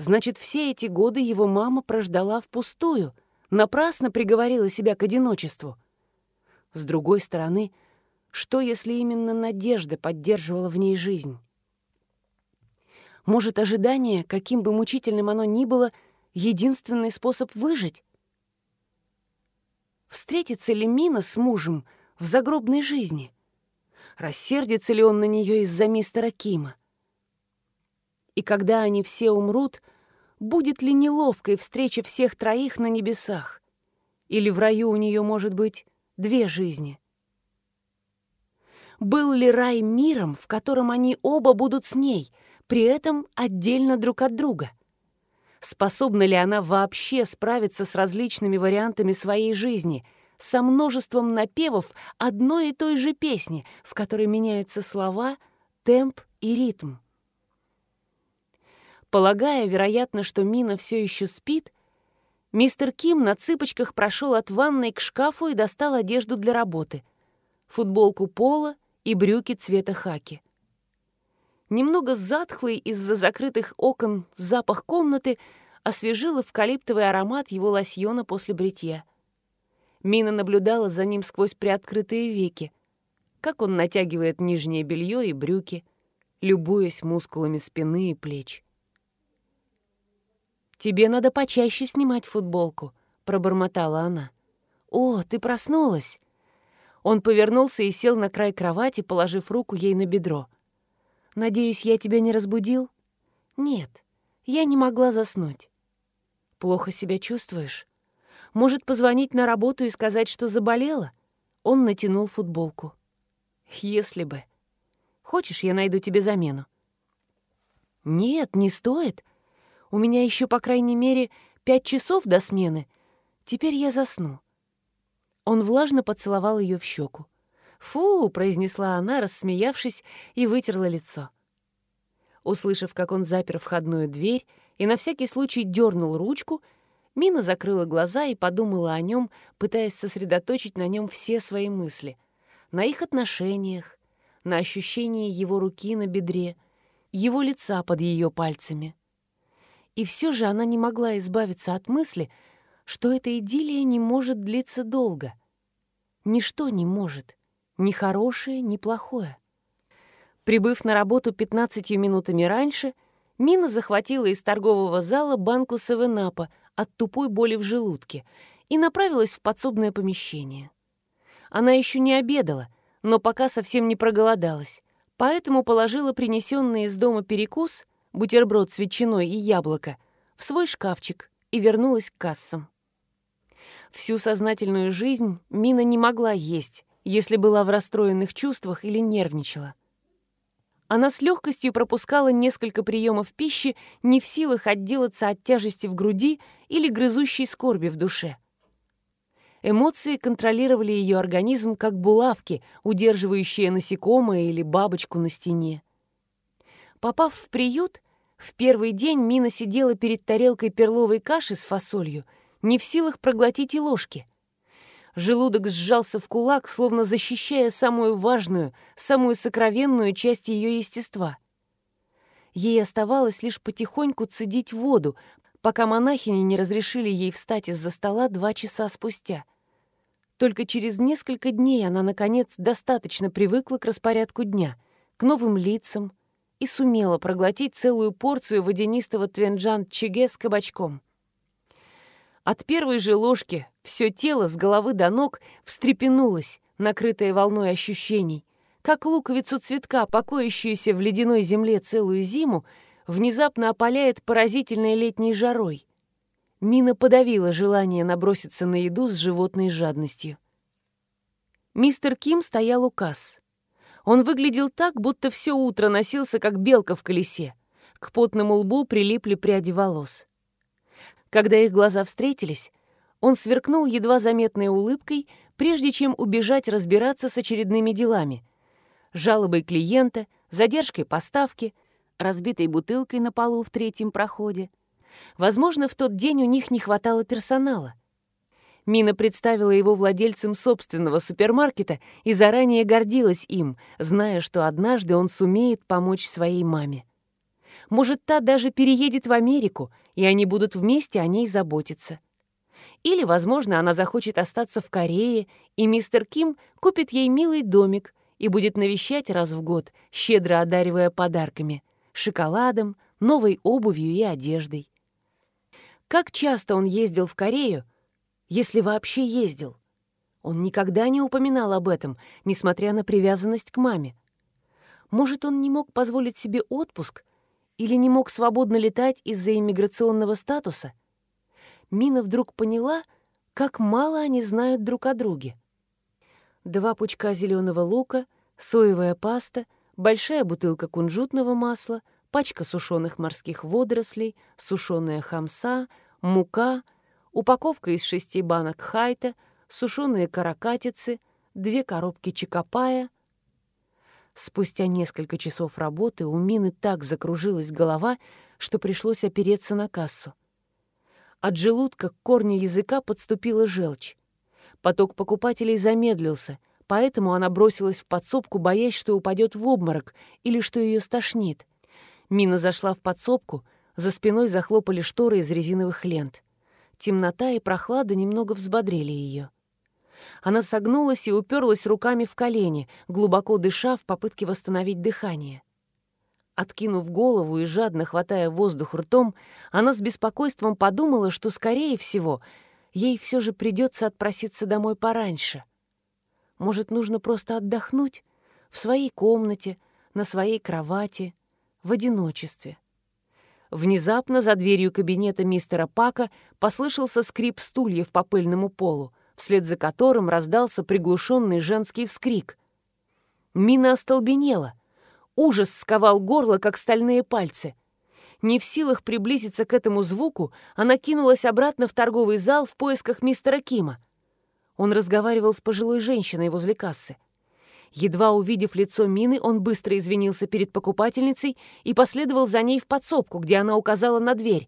Значит, все эти годы его мама прождала впустую, напрасно приговорила себя к одиночеству. С другой стороны, что, если именно надежда поддерживала в ней жизнь? Может, ожидание, каким бы мучительным оно ни было, единственный способ выжить? Встретится ли Мина с мужем в загробной жизни? Рассердится ли он на нее из-за мистера Кима? И когда они все умрут, будет ли неловкой встреча всех троих на небесах? Или в раю у нее может быть две жизни? Был ли рай миром, в котором они оба будут с ней — при этом отдельно друг от друга. Способна ли она вообще справиться с различными вариантами своей жизни, со множеством напевов одной и той же песни, в которой меняются слова, темп и ритм? Полагая, вероятно, что Мина все еще спит, мистер Ким на цыпочках прошел от ванной к шкафу и достал одежду для работы — футболку Пола и брюки цвета хаки. Немного затхлый из-за закрытых окон запах комнаты освежил эвкалиптовый аромат его лосьона после бритья. Мина наблюдала за ним сквозь приоткрытые веки, как он натягивает нижнее белье и брюки, любуясь мускулами спины и плеч. «Тебе надо почаще снимать футболку», — пробормотала она. «О, ты проснулась!» Он повернулся и сел на край кровати, положив руку ей на бедро. «Надеюсь, я тебя не разбудил?» «Нет, я не могла заснуть». «Плохо себя чувствуешь? Может, позвонить на работу и сказать, что заболела?» Он натянул футболку. «Если бы. Хочешь, я найду тебе замену?» «Нет, не стоит. У меня еще, по крайней мере, пять часов до смены. Теперь я засну». Он влажно поцеловал ее в щеку. «Фу!» — произнесла она, рассмеявшись, и вытерла лицо. Услышав, как он запер входную дверь и на всякий случай дернул ручку, Мина закрыла глаза и подумала о нем, пытаясь сосредоточить на нем все свои мысли. На их отношениях, на ощущении его руки на бедре, его лица под ее пальцами. И все же она не могла избавиться от мысли, что эта идиллия не может длиться долго. Ничто не может, ни хорошее, ни плохое. Прибыв на работу 15 минутами раньше, Мина захватила из торгового зала банку савенапа от тупой боли в желудке и направилась в подсобное помещение. Она еще не обедала, но пока совсем не проголодалась, поэтому положила принесенный из дома перекус, бутерброд с ветчиной и яблоко, в свой шкафчик и вернулась к кассам. Всю сознательную жизнь Мина не могла есть, если была в расстроенных чувствах или нервничала. Она с легкостью пропускала несколько приемов пищи, не в силах отделаться от тяжести в груди или грызущей скорби в душе. Эмоции контролировали ее организм, как булавки, удерживающие насекомое или бабочку на стене. Попав в приют, в первый день Мина сидела перед тарелкой перловой каши с фасолью — не в силах проглотить и ложки. Желудок сжался в кулак, словно защищая самую важную, самую сокровенную часть ее естества. Ей оставалось лишь потихоньку цедить воду, пока монахини не разрешили ей встать из-за стола два часа спустя. Только через несколько дней она, наконец, достаточно привыкла к распорядку дня, к новым лицам и сумела проглотить целую порцию водянистого твенджан-чиге с кабачком — от первой же ложки все тело с головы до ног встрепенулось, накрытое волной ощущений, как луковицу цветка, покоящуюся в ледяной земле целую зиму, внезапно опаляет поразительной летней жарой. Мина подавила желание наброситься на еду с животной жадностью. Мистер Ким стоял у касс. Он выглядел так, будто все утро носился, как белка в колесе. К потному лбу прилипли пряди волос. Когда их глаза встретились, он сверкнул едва заметной улыбкой, прежде чем убежать разбираться с очередными делами. Жалобой клиента, задержкой поставки, разбитой бутылкой на полу в третьем проходе. Возможно, в тот день у них не хватало персонала. Мина представила его владельцем собственного супермаркета и заранее гордилась им, зная, что однажды он сумеет помочь своей маме. Может, та даже переедет в Америку, и они будут вместе о ней заботиться. Или, возможно, она захочет остаться в Корее, и мистер Ким купит ей милый домик и будет навещать раз в год, щедро одаривая подарками — шоколадом, новой обувью и одеждой. Как часто он ездил в Корею, если вообще ездил? Он никогда не упоминал об этом, несмотря на привязанность к маме. Может, он не мог позволить себе отпуск или не мог свободно летать из-за иммиграционного статуса, Мина вдруг поняла, как мало они знают друг о друге. Два пучка зеленого лука, соевая паста, большая бутылка кунжутного масла, пачка сушеных морских водорослей, сушеная хамса, мука, упаковка из шести банок хайта, сушеные каракатицы, две коробки чикопая, Спустя несколько часов работы у Мины так закружилась голова, что пришлось опереться на кассу. От желудка к корню языка подступила желчь. Поток покупателей замедлился, Поэтому она бросилась в подсобку, боясь, что упадет в обморок или что ее стошнит. Мина зашла в подсобку, за спиной захлопали шторы из резиновых лент. Темнота и прохлада немного взбодрили ее. Она согнулась и уперлась руками в колени, глубоко дыша в попытке восстановить дыхание. Откинув голову и жадно хватая воздух ртом, она с беспокойством подумала, что, скорее всего, ей все же придется отпроситься домой пораньше. Может, нужно просто отдохнуть в своей комнате, на своей кровати, в одиночестве. Внезапно за дверью кабинета мистера Пака послышался скрип стульев по пыльному полу, вслед за которым раздался приглушенный женский вскрик. Мина остолбенела. Ужас сковал горло, как стальные пальцы. Не в силах приблизиться к этому звуку, она кинулась обратно в торговый зал в поисках мистера Кима. Он разговаривал с пожилой женщиной возле кассы. Едва увидев лицо Мины, он быстро извинился перед покупательницей и последовал за ней в подсобку, где она указала на дверь.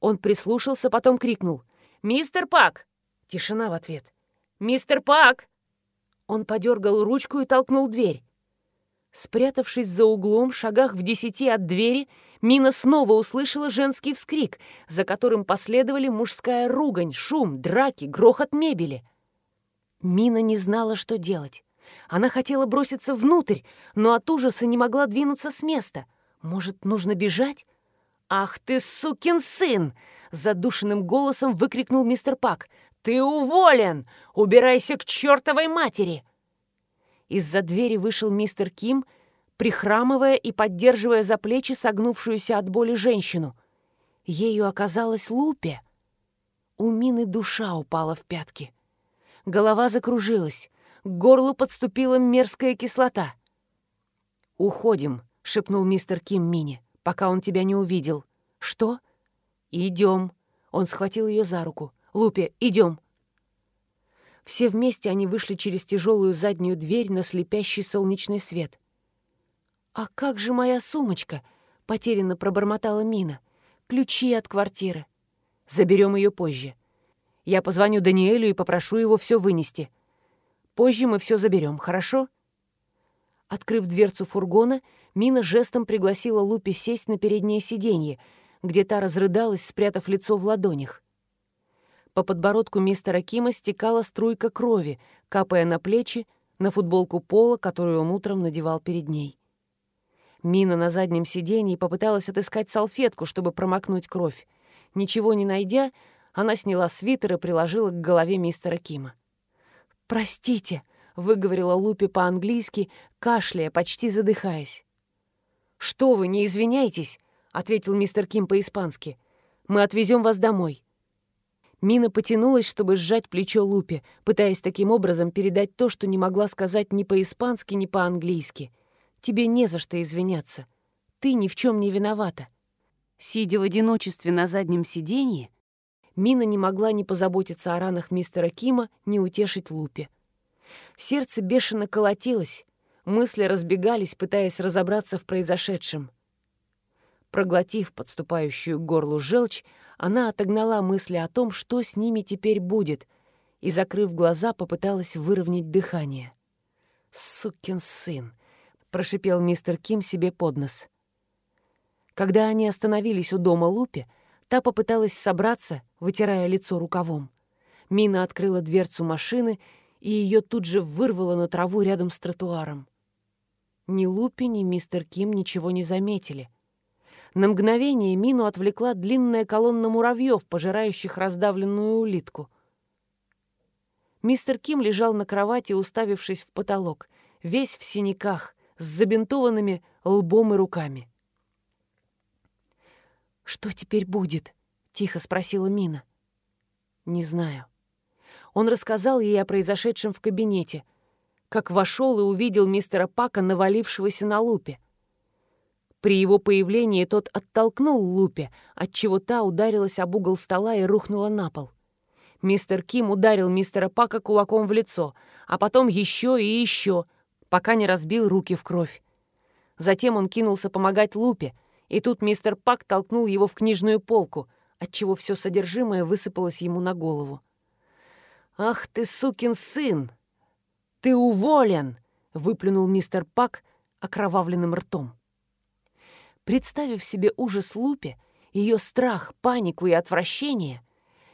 Он прислушался, потом крикнул «Мистер Пак!» Тишина в ответ. «Мистер Пак!» Он подергал ручку и толкнул дверь. Спрятавшись за углом, шагах в десяти от двери, Мина снова услышала женский вскрик, за которым последовали мужская ругань, шум, драки, грохот мебели. Мина не знала, что делать. Она хотела броситься внутрь, но от ужаса не могла двинуться с места. Может, нужно бежать? «Ах ты, сукин сын!» — задушенным голосом выкрикнул мистер Пак. «Ты уволен! Убирайся к чертовой матери!» Из-за двери вышел мистер Ким, прихрамывая и поддерживая за плечи согнувшуюся от боли женщину. Ею оказалась Лупе. У Мины душа упала в пятки. Голова закружилась, к горлу подступила мерзкая кислота. «Уходим», — шепнул мистер Ким Мине, пока он тебя не увидел. «Что?» «Идем». Он схватил ее за руку. Лупе, идем!» Все вместе они вышли через тяжелую заднюю дверь на слепящий солнечный свет. «А как же моя сумочка?» — потерянно пробормотала Мина. «Ключи от квартиры. Заберем ее позже. Я позвоню Даниэлю и попрошу его все вынести. Позже мы все заберем, хорошо?» Открыв дверцу фургона, Мина жестом пригласила Лупи сесть на переднее сиденье, где та разрыдалась, спрятав лицо в ладонях. По подбородку мистера Кима стекала струйка крови, капая на плечи, на футболку пола, которую он утром надевал перед ней. Мина на заднем сиденье попыталась отыскать салфетку, чтобы промокнуть кровь. Ничего не найдя, она сняла свитер и приложила к голове мистера Кима. «Простите», — выговорила Лупи по-английски, кашляя, почти задыхаясь. «Что вы, не извиняйтесь», — ответил мистер Ким по-испански. «Мы отвезем вас домой». Мина потянулась, чтобы сжать плечо Лупе, пытаясь таким образом передать то, что не могла сказать ни по-испански, ни по-английски. «Тебе не за что извиняться. Ты ни в чем не виновата». Сидя в одиночестве на заднем сиденье, Мина не могла ни позаботиться о ранах мистера Кима, ни утешить Лупе. Сердце бешено колотилось, мысли разбегались, пытаясь разобраться в произошедшем. Проглотив подступающую к горлу желчь, она отогнала мысли о том, что с ними теперь будет, и, закрыв глаза, попыталась выровнять дыхание. «Сукин сын!» — прошипел мистер Ким себе под нос. Когда они остановились у дома Лупи, та попыталась собраться, вытирая лицо рукавом. Мина открыла дверцу машины, и ее тут же вырвало на траву рядом с тротуаром. Ни Лупи, ни мистер Ким ничего не заметили — на мгновение Мину отвлекла длинная колонна муравьев, пожирающих раздавленную улитку. Мистер Ким лежал на кровати, уставившись в потолок, весь в синяках, с забинтованными лбом и руками. «Что теперь будет?» — тихо спросила Мина. «Не знаю». Он рассказал ей о произошедшем в кабинете, как вошел и увидел мистера Пака, навалившегося на лупе. При его появлении тот оттолкнул Лупе, отчего та ударилась об угол стола и рухнула на пол. Мистер Ким ударил мистера Пака кулаком в лицо, а потом еще и еще, пока не разбил руки в кровь. Затем он кинулся помогать Лупе, и тут мистер Пак толкнул его в книжную полку, отчего все содержимое высыпалось ему на голову. «Ах ты, сукин сын!» «Ты уволен!» — выплюнул мистер Пак окровавленным ртом. Представив себе ужас Лупи, ее страх, панику и отвращение,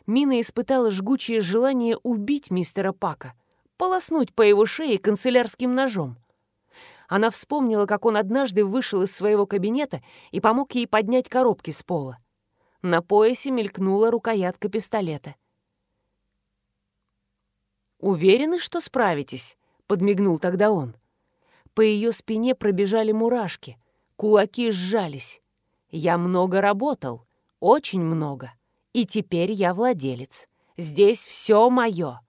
Мина испытала жгучее желание убить мистера Пака, полоснуть по его шее канцелярским ножом. Она вспомнила, как он однажды вышел из своего кабинета и помог ей поднять коробки с пола. На поясе мелькнула рукоятка пистолета. «Уверены, что справитесь?» — подмигнул тогда он. По ее спине пробежали мурашки, кулаки сжались. «Я много работал, очень много, и теперь я владелец. Здесь все мое».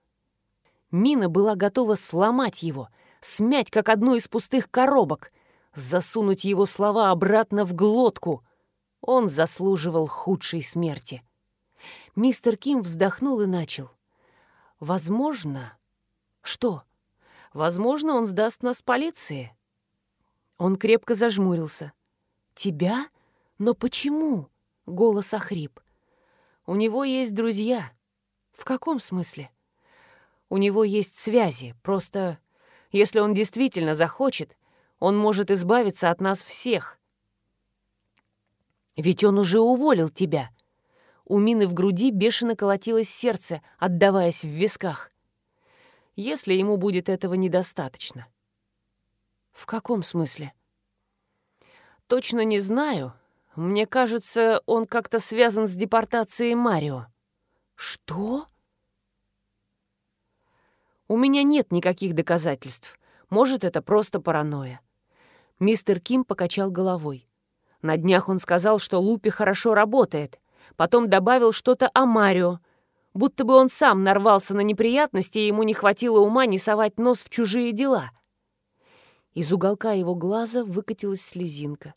Мина была готова сломать его, смять, как одну из пустых коробок, засунуть его слова обратно в глотку. Он заслуживал худшей смерти. Мистер Ким вздохнул и начал. Возможно... Что? Возможно, он сдаст нас полиции. Он крепко зажмурился. Тебя? Но почему? Голос охрип. У него есть друзья. В каком смысле? У него есть связи. Просто, если он действительно захочет, он может избавиться от нас всех. Ведь он уже уволил тебя. У Мины в груди бешено колотилось сердце, отдаваясь в висках. Если ему будет этого недостаточно. В каком смысле? Точно не знаю. Мне кажется, он как-то связан с депортацией Марио. Что? У меня нет никаких доказательств. Может, это просто паранойя. Мистер Ким покачал головой. На днях он сказал, что Лупи хорошо работает, Потом добавил что-то о Марио, будто бы он сам нарвался на неприятности, и ему не хватило ума не совать нос в чужие дела. Из уголка его глаза выкатилась слезинка.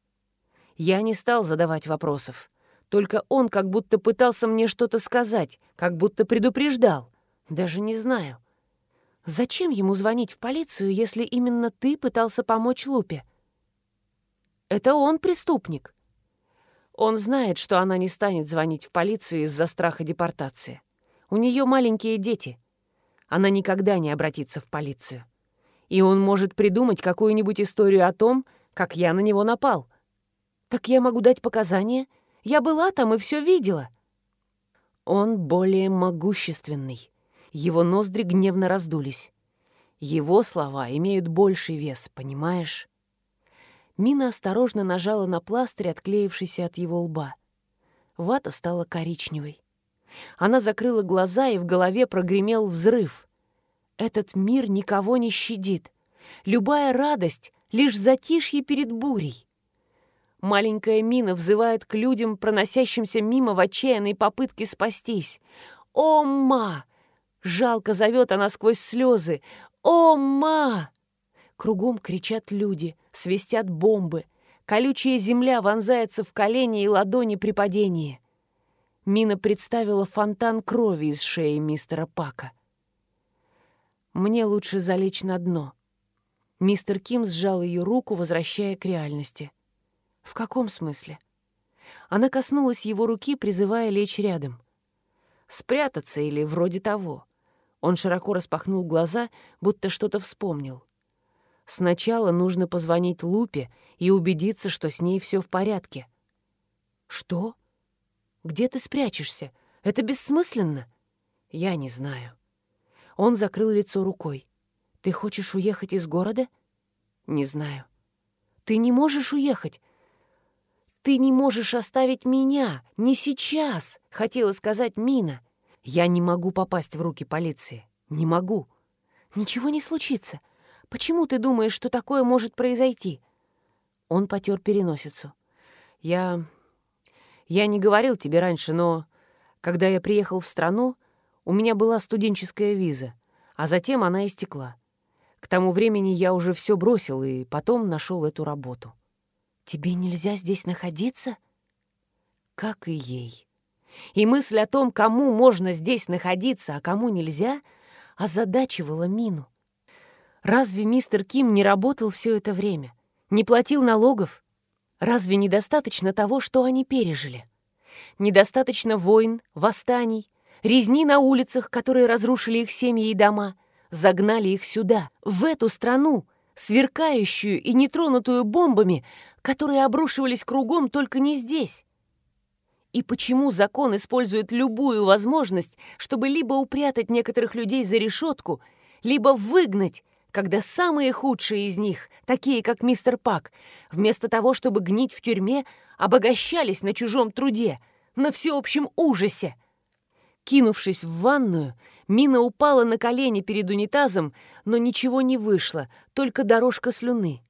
Я не стал задавать вопросов. Только он как будто пытался мне что-то сказать, как будто предупреждал. Даже не знаю. Зачем ему звонить в полицию, если именно ты пытался помочь Лупе? Это он преступник. Он знает, что она не станет звонить в полицию из-за страха депортации. У нее маленькие дети. Она никогда не обратится в полицию. И он может придумать какую-нибудь историю о том, как я на него напал. Так я могу дать показания? Я была там и все видела. Он более могущественный. Его ноздри гневно раздулись. Его слова имеют больший вес, понимаешь? Мина осторожно нажала на пластырь, отклеившийся от его лба. Вата стала коричневой. Она закрыла глаза, и в голове прогремел взрыв. Этот мир никого не щадит. Любая радость — лишь затишье перед бурей. Маленькая Мина взывает к людям, проносящимся мимо в отчаянной попытке спастись. «О, ма!» — жалко зовет она сквозь слезы. «О, ма!» Кругом кричат люди, свистят бомбы. Колючая земля вонзается в колени и ладони при падении. Мина представила фонтан крови из шеи мистера Пака. «Мне лучше залечь на дно». Мистер Ким сжал ее руку, возвращая к реальности. «В каком смысле?» Она коснулась его руки, призывая лечь рядом. «Спрятаться или вроде того». Он широко распахнул глаза, будто что-то вспомнил. Сначала нужно позвонить Лупе и убедиться, что с ней все в порядке. Что? Где ты спрячешься? Это бессмысленно. Я не знаю. Он закрыл лицо рукой. Ты хочешь уехать из города? Не знаю. Ты не можешь уехать. Ты не можешь оставить меня. Не сейчас, хотела сказать Мина. Я не могу попасть в руки полиции. Не могу. Ничего не случится. Почему ты думаешь, что такое может произойти?» Он потер переносицу. «Я... я не говорил тебе раньше, но когда я приехал в страну, у меня была студенческая виза, а затем она истекла. К тому времени я уже все бросил и потом нашел эту работу. Тебе нельзя здесь находиться? Как и ей. И мысль о том, кому можно здесь находиться, а кому нельзя, озадачивала Мину. Разве мистер Ким не работал все это время? Не платил налогов? Разве недостаточно того, что они пережили? Недостаточно войн, восстаний, резни на улицах, которые разрушили их семьи и дома, загнали их сюда, в эту страну, сверкающую и нетронутую бомбами, которые обрушивались кругом только не здесь? И почему закон использует любую возможность, чтобы либо упрятать некоторых людей за решетку, либо выгнать, когда самые худшие из них, такие как мистер Пак, вместо того, чтобы гнить в тюрьме, обогащались на чужом труде, на всеобщем ужасе? Кинувшись в ванную, Мина упала на колени перед унитазом, но ничего не вышло, только дорожка слюны.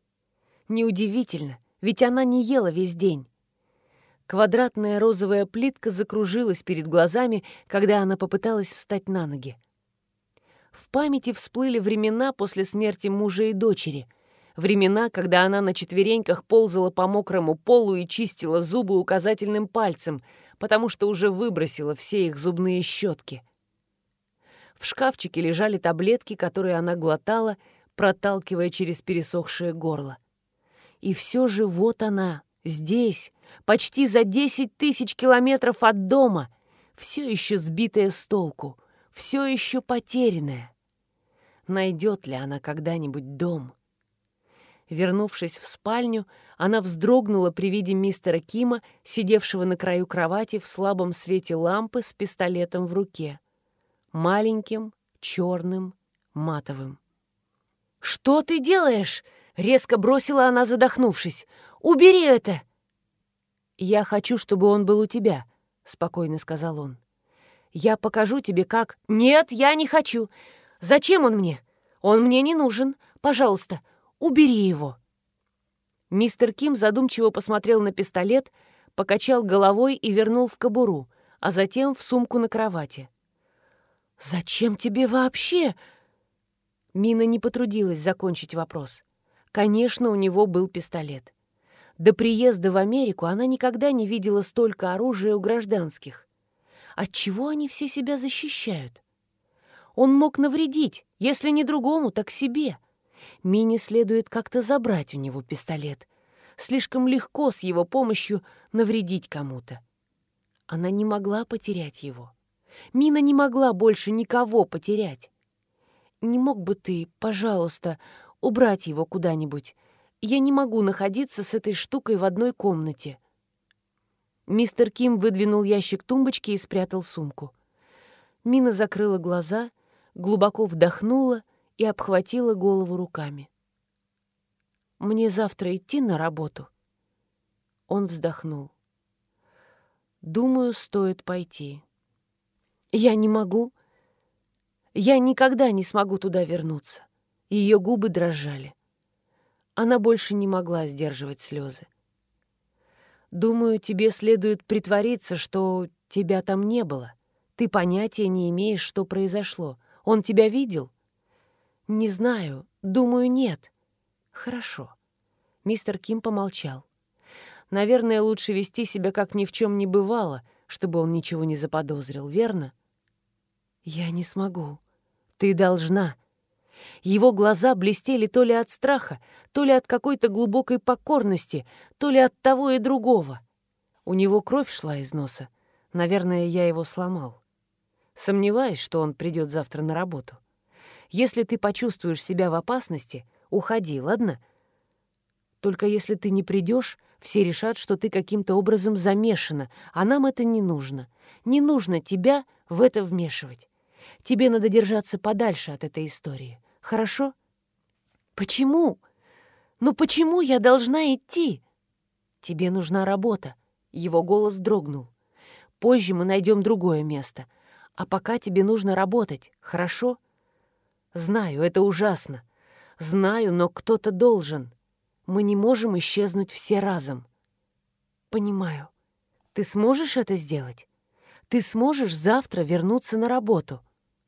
Неудивительно, ведь она не ела весь день. Квадратная розовая плитка закружилась перед глазами, когда она попыталась встать на ноги. В памяти всплыли времена после смерти мужа и дочери. Времена, когда она на четвереньках ползала по мокрому полу и чистила зубы указательным пальцем, потому что уже выбросила все их зубные щетки. В шкафчике лежали таблетки, которые она глотала, проталкивая через пересохшее горло. И все же вот она, здесь, почти за десять тысяч километров от дома, все еще сбитая с толку, все еще потерянная. Найдет ли она когда-нибудь дом? Вернувшись в спальню, она вздрогнула при виде мистера Кима, сидевшего на краю кровати в слабом свете лампы с пистолетом в руке маленьким, черным, матовым. «Что ты делаешь?» — резко бросила она, задохнувшись. «Убери это!» «Я хочу, чтобы он был у тебя», — спокойно сказал он. «Я покажу тебе, как...» «Нет, я не хочу. Зачем он мне? Он мне не нужен. Пожалуйста, убери его». Мистер Ким задумчиво посмотрел на пистолет, покачал головой и вернул в кобуру, а затем в сумку на кровати. «Зачем тебе вообще?» Мина не потрудилась закончить вопрос. Конечно, у него был пистолет. До приезда в Америку она никогда не видела столько оружия у гражданских. Отчего они все себя защищают? Он мог навредить, если не другому, так себе. Мине следует как-то забрать у него пистолет. Слишком легко с его помощью навредить кому-то. Она не могла потерять его. Мина не могла больше никого потерять. «Не мог бы ты, пожалуйста, убрать его куда-нибудь? Я не могу находиться с этой штукой в одной комнате». Мистер Ким выдвинул ящик тумбочки и спрятал сумку. Мина закрыла глаза, глубоко вдохнула и обхватила голову руками. «Мне завтра идти на работу?» Он вздохнул. «Думаю, стоит пойти». Я не могу. Я никогда не смогу туда вернуться. Ее губы дрожали. Она больше не могла сдерживать слезы. Думаю, тебе следует притвориться, что тебя там не было. Ты понятия не имеешь, что произошло. Он тебя видел? Не знаю. Думаю, нет. Хорошо. Мистер Ким помолчал. Наверное, лучше вести себя, как ни в чем не бывало, чтобы он ничего не заподозрил, верно? «Я не смогу. Ты должна». Его глаза блестели то ли от страха, то ли от какой-то глубокой покорности, то ли от того и другого. У него кровь шла из носа. Наверное, я его сломал. Сомневаюсь, что он придет завтра на работу. Если ты почувствуешь себя в опасности, уходи, ладно? Только если ты не придешь, все решат, что ты каким-то образом замешана, а нам это не нужно. Не нужно тебя в это вмешивать. Тебе надо держаться подальше от этой истории. Хорошо? Почему? Ну почему я должна идти? Тебе нужна работа. Его голос дрогнул. Позже мы найдем другое место. А пока тебе нужно работать, хорошо? Знаю, это ужасно. Знаю, но кто-то должен. Мы не можем исчезнуть все разом. Понимаю. Ты сможешь это сделать? Ты сможешь завтра вернуться на работу?